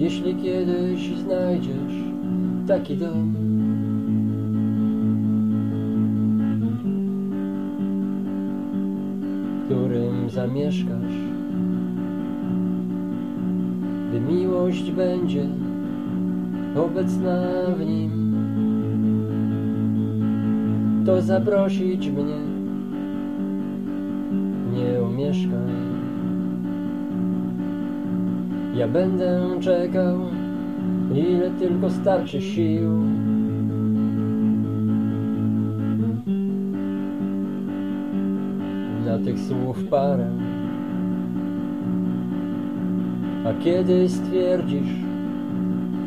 Jeśli kiedyś znajdziesz taki dom, w którym zamieszkasz, gdy miłość będzie obecna w nim, to zaprosić mnie nie umieszkaj. Ja będę czekał, ile tylko starczy sił. Na tych słów parę. A kiedy stwierdzisz,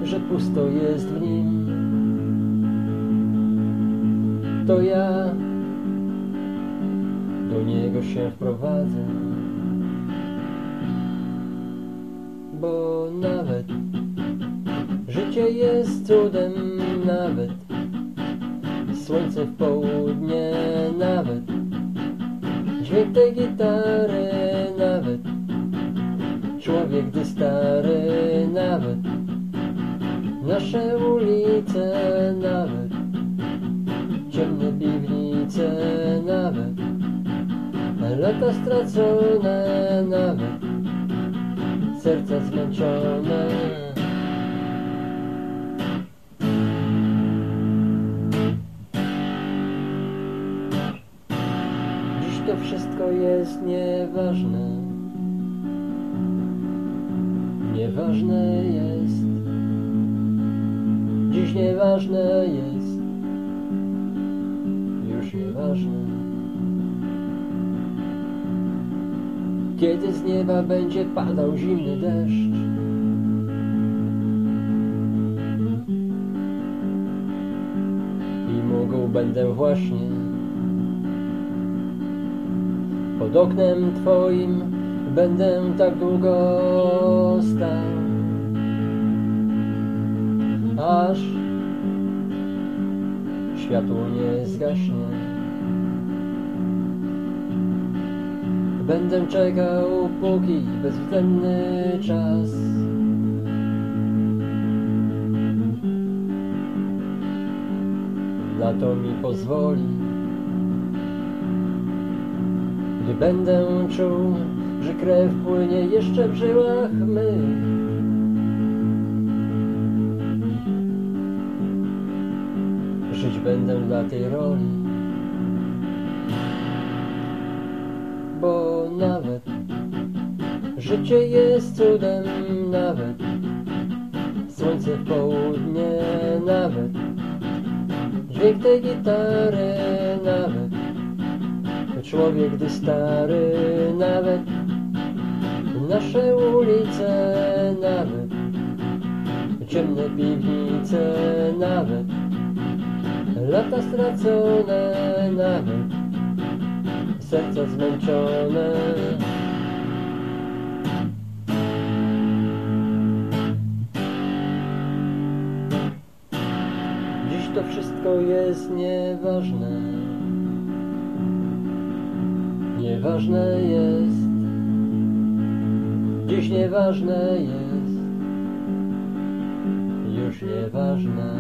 że pusto jest w nim, to ja do niego się wprowadzę. Bo nawet życie jest cudem, nawet. Słońce w południe, nawet dźwięk tej gitary, nawet. Człowiek gdy stary, nawet nasze ulice, nawet ciemne piwnice, nawet lata stracone, nawet serca zmęczone. Dziś to wszystko jest nieważne. Nieważne jest. Dziś nieważne jest. Już nieważne. Kiedy z nieba będzie padał zimny deszcz. I mógł będę właśnie Pod oknem twoim będę tak długo stał. Aż światło nie zgaśnie Będę czekał, póki bezwzględny czas. Na to mi pozwoli Gdy będę czuł, że krew płynie jeszcze w żyłach mych. Żyć będę dla tej roli bo życie jest cudem, nawet. Słońce w południe, nawet. Dźwięk tej gitary, nawet. Człowiek gdy stary, nawet. Nasze ulice, nawet. Ciemne piwnice, nawet. Lata stracone, nawet. Serca zmęczone. To wszystko jest nieważne. Nieważne jest. Dziś nieważne jest. Już nieważne.